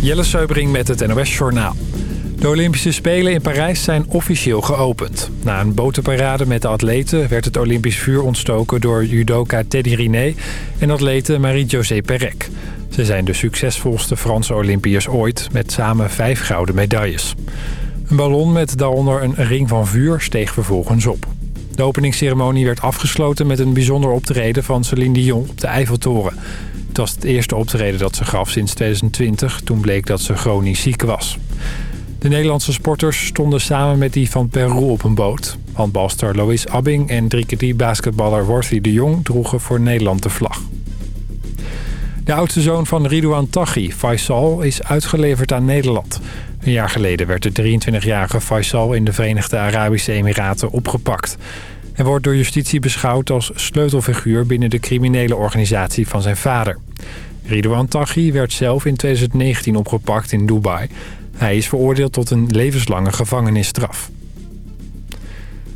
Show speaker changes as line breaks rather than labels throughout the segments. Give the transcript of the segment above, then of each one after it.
Jelle Seubering met het NOS Journaal. De Olympische Spelen in Parijs zijn officieel geopend. Na een botenparade met de atleten werd het Olympisch vuur ontstoken... door judoka Teddy Riné en atlete Marie-José Perec. Ze zijn de succesvolste Franse Olympiërs ooit... met samen vijf gouden medailles. Een ballon met daaronder een ring van vuur steeg vervolgens op. De openingsceremonie werd afgesloten met een bijzonder optreden van Celine Dion op de Eiffeltoren. Was het eerste optreden dat ze gaf sinds 2020, toen bleek dat ze chronisch ziek was. De Nederlandse sporters stonden samen met die van Peru op een boot. Handbalster Lois Abbing en 3x3-basketballer Worthy de Jong droegen voor Nederland de vlag. De oudste zoon van Ridouan Taghi, Faisal, is uitgeleverd aan Nederland. Een jaar geleden werd de 23-jarige Faisal in de Verenigde Arabische Emiraten opgepakt. Hij wordt door justitie beschouwd als sleutelfiguur binnen de criminele organisatie van zijn vader. Ridouan Taghi werd zelf in 2019 opgepakt in Dubai. Hij is veroordeeld tot een levenslange gevangenisstraf.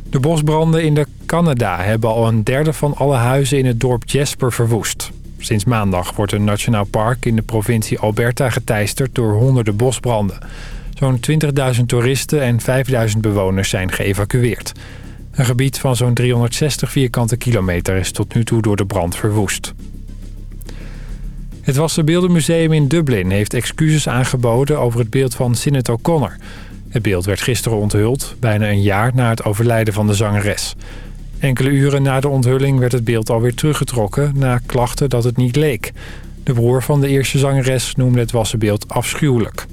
De bosbranden in Canada hebben al een derde van alle huizen in het dorp Jasper verwoest. Sinds maandag wordt een nationaal park in de provincie Alberta geteisterd door honderden bosbranden. Zo'n 20.000 toeristen en 5.000 bewoners zijn geëvacueerd. Een gebied van zo'n 360 vierkante kilometer is tot nu toe door de brand verwoest. Het Wassenbeeldenmuseum in Dublin heeft excuses aangeboden over het beeld van Sinead O'Connor. Het beeld werd gisteren onthuld, bijna een jaar na het overlijden van de zangeres. Enkele uren na de onthulling werd het beeld alweer teruggetrokken... na klachten dat het niet leek. De broer van de eerste zangeres noemde het wassenbeeld afschuwelijk.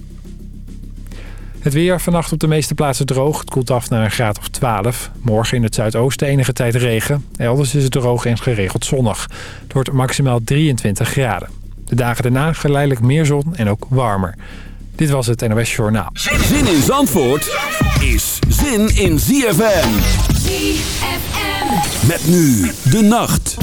Het weer vannacht op de meeste plaatsen droog. Het koelt af naar een graad of 12. Morgen in het zuidoosten enige tijd regen. Elders is het droog en geregeld zonnig. Het wordt maximaal 23 graden. De dagen daarna geleidelijk meer zon en ook warmer. Dit was het NOS Journaal.
Zin in Zandvoort is zin in ZFM. ZFM. Met nu de nacht.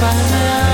by now.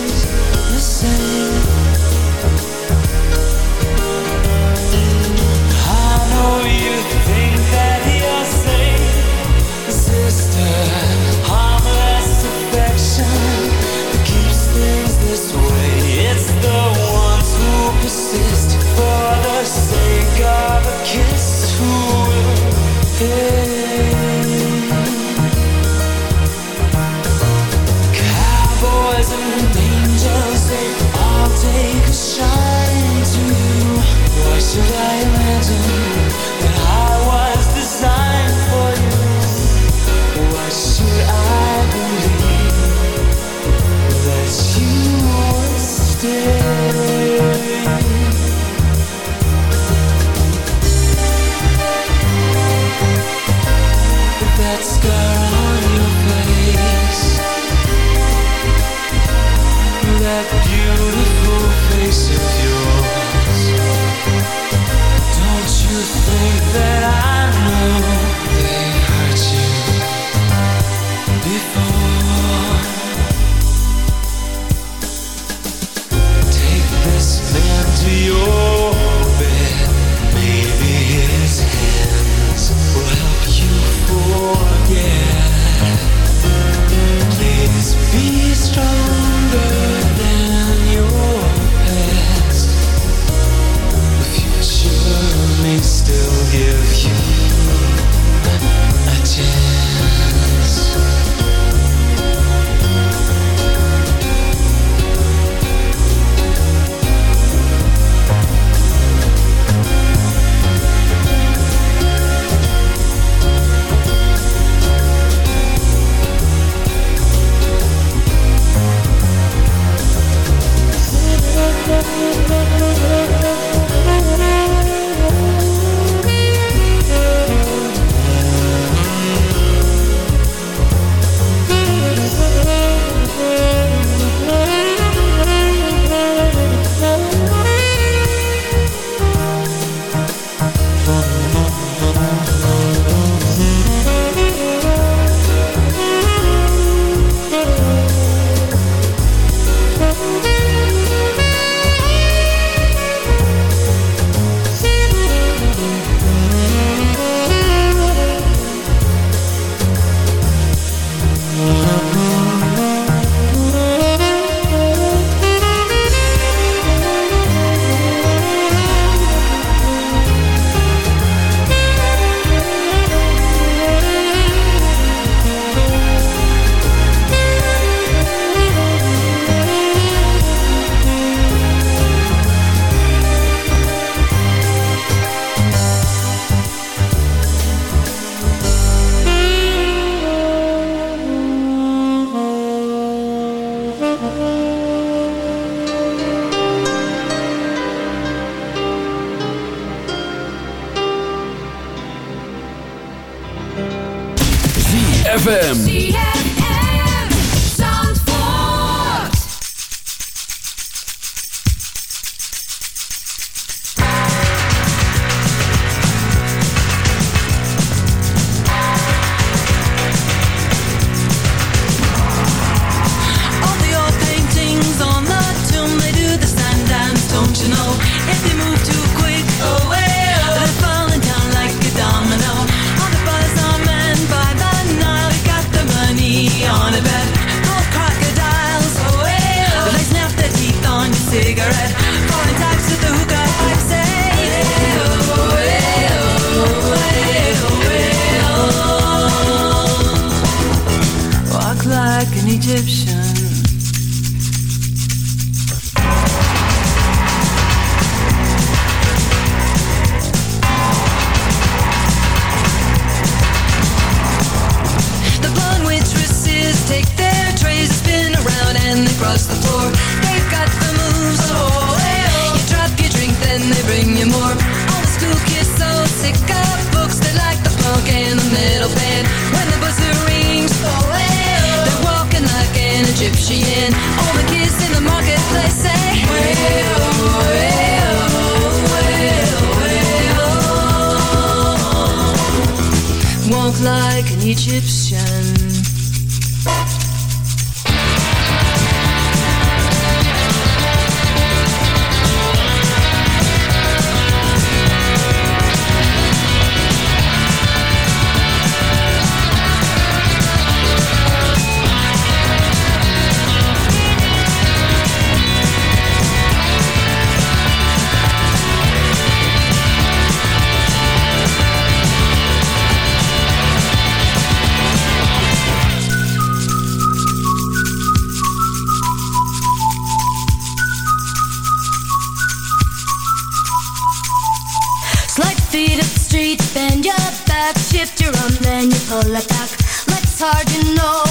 all attack. Let's harden know.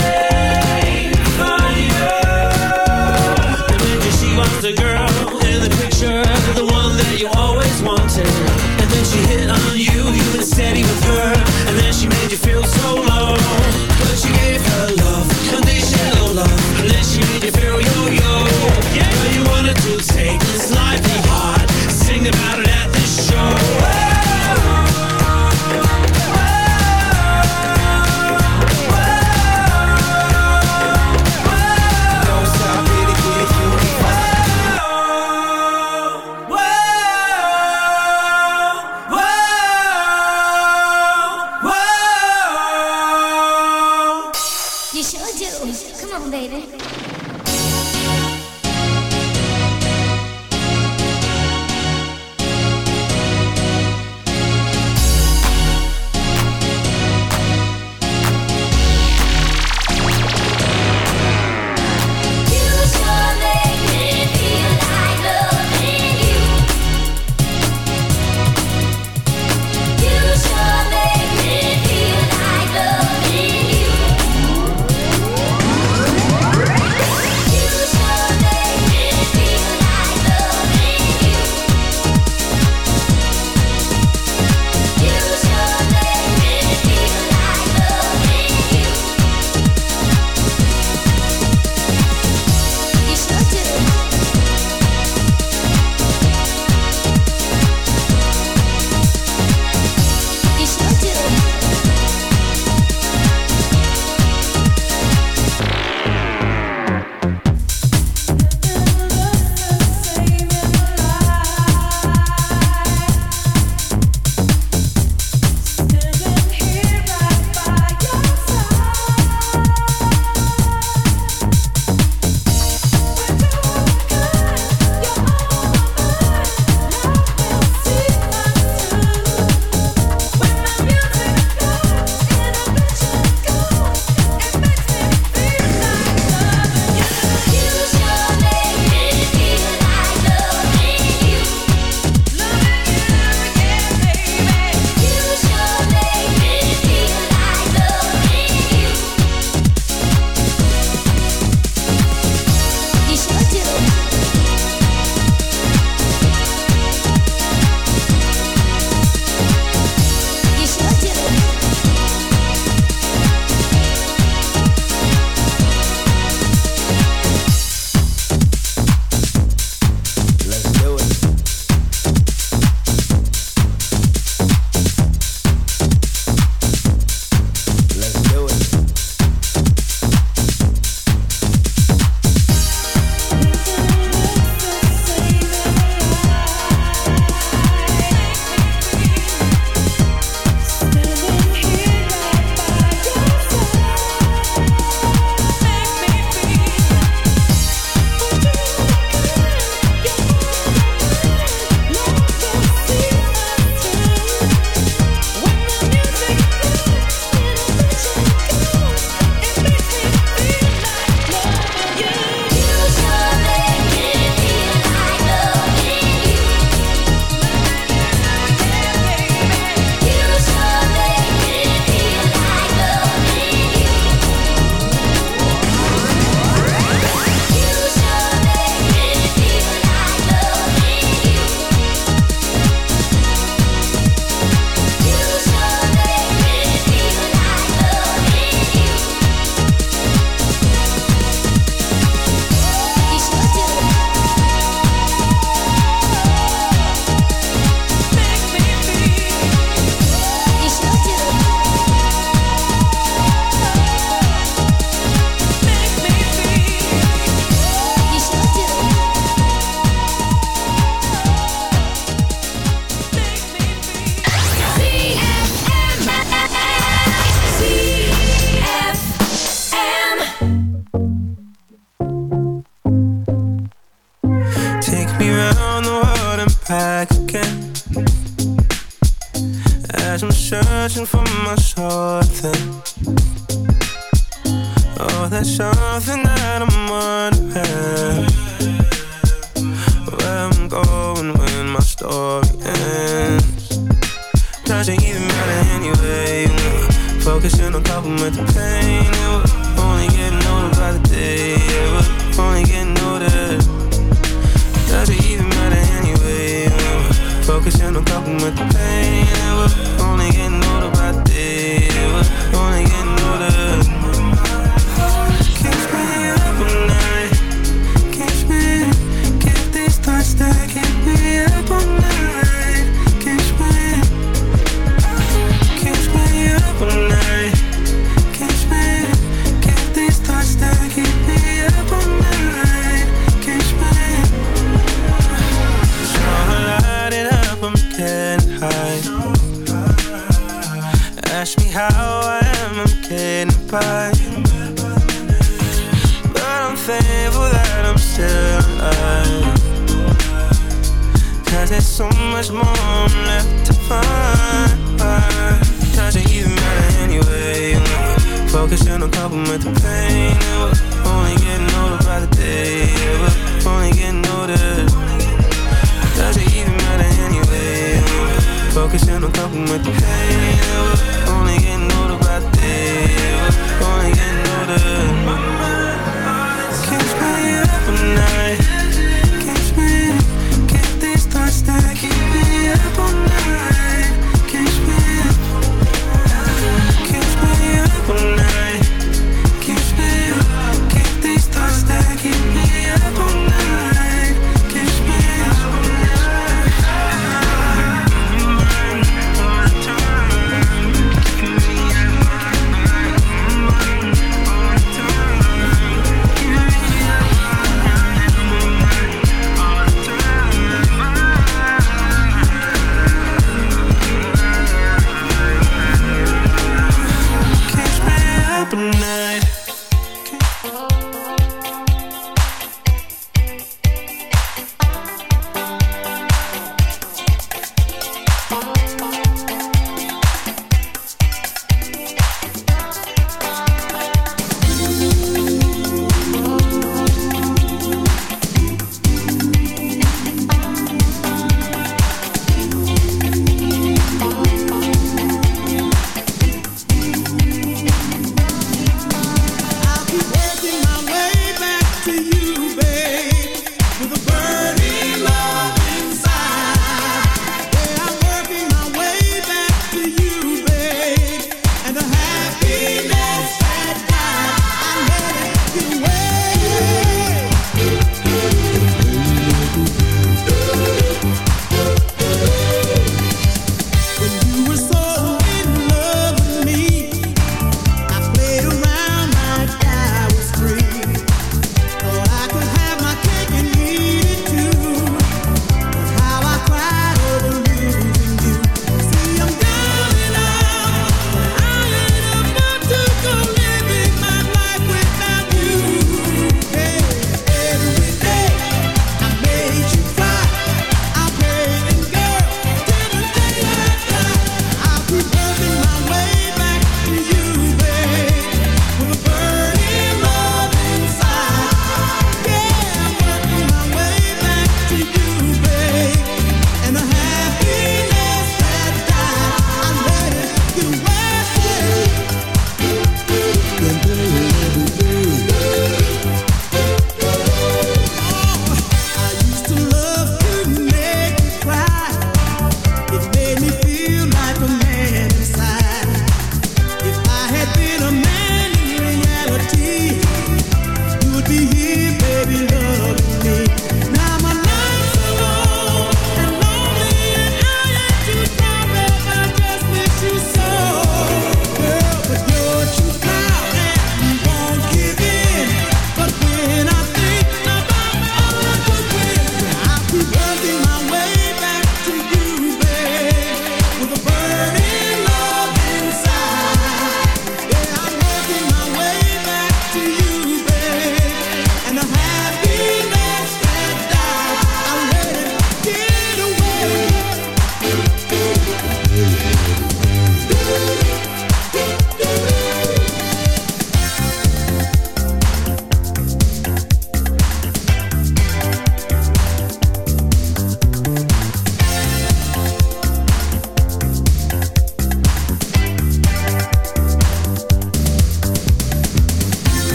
Up